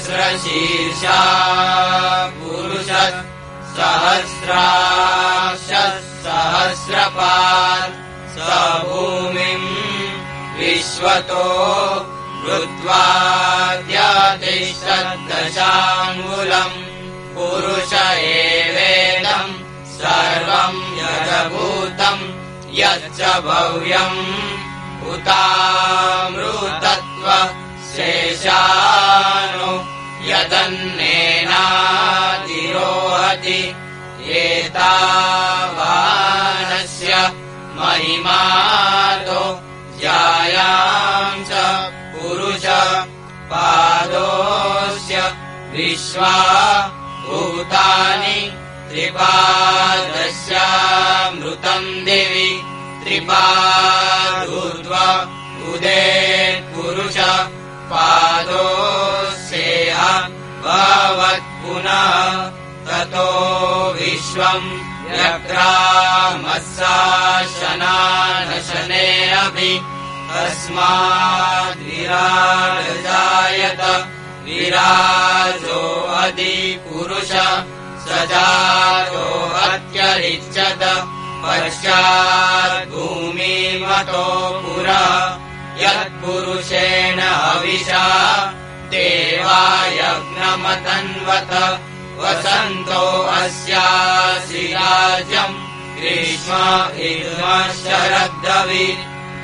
शीर्षा पुरुष सहस्राशत्सहस्रपात् स भूमिम् विश्वतो ऋत्वाद्यातिषद्दशाङ्गुलम् पुरुष एवेदम् सर्वम् यदभूतम् यच्च भव्यम् उतामृतत्व शेषानु यदन्नेनातिरोहति एतावानस्य महिमातो जायाम् च पुरुष पादोऽस्य विश्वा भूतानि त्रिपादस्यामृतम् दिवि त्रिपादूर्ध्व उदे पुरुष भवत् पुनः ततो विश्वम् व्यग्रामस्सा शनानशने अपि तस्माद्विराजायत विराजो अधिपुरुष स जातो अत्यरिच्यत पश्चाद्भूमिमतो पुरा यत्पुरुषेण अविशा देवायज्ञमतन्वत वसन्तो अस्यासि राज्यम् ग्रीष्म इष्म शरद्दवि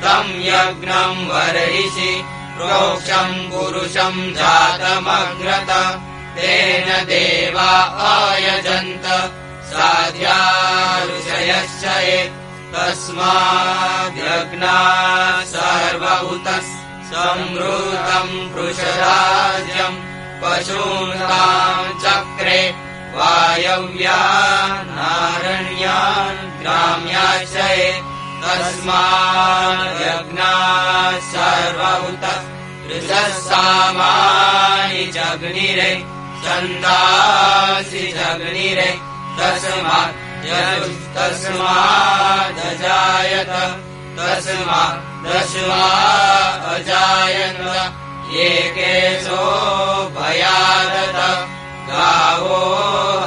तम् यज्ञम् वर्हिषि प्रोक्षम् पुरुषम् जातमग्रत तेन देवा आयजन्त साध्यारुषयश्च तस्माद्यग्ना सर्वभूतः संवृतम् पृषराज्यम् पशूनाम् चक्रे वायव्या नारण्यान् ग्राम्याश्चये तस्माद्यग्ना सर्वभूतः सामानि जग्निरे छन्दासि जग्निरे तस्मात् तस्मादजायत तस्मात् दशवा अजायत एकेशो गावो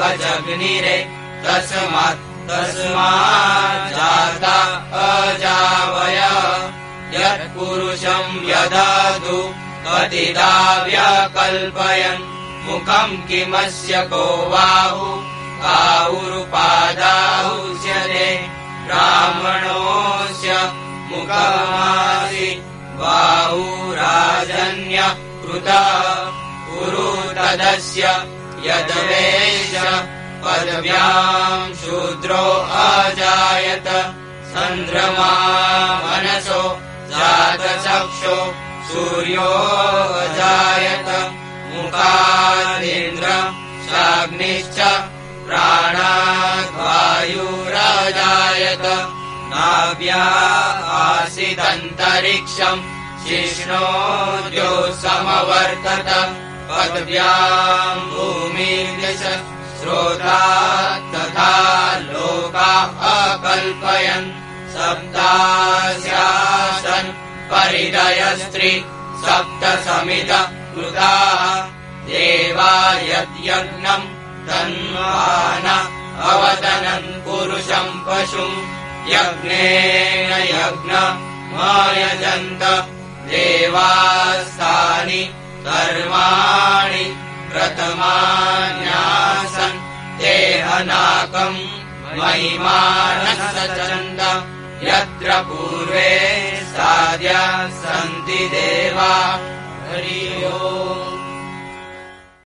अजग्निरे तस्मात् तस्मात् जाता अजावय यत्पुरुषम् यदातु कतिदा व्यकल्पयन्। मुखम् किमस्य को बाहु? आहुरुपादाहुष्यते ब्राह्मणोऽस्य मुखमासि बाहुराजन्य कृता यदवेश पदव्याम् शूद्रो अजायत चन्द्रमा मनसो जातचक्षो सूर्यो अजायत मुखादिन्द्र शाग्निश्च नाव्या आसीदन्तरिक्षम् शिष्णोद्यो समवर्तत पदव्याम् भूमिर्दश श्रोता तथा लोका अकल्पयन् सप्तास्यासन् परिदयस्त्रि सप्त समित कृता देवा यद्यज्ञम् तन्वान अवदनन् पुरुषम् पशुम् यज्ञेन यज्ञ मायजन्त देवास्तानि कर्माणि प्रथमान्यासन् देहनाकम् महिमानः सचन्द यत्र पूर्वे साद्या सन्ति देवा। हरि ओम्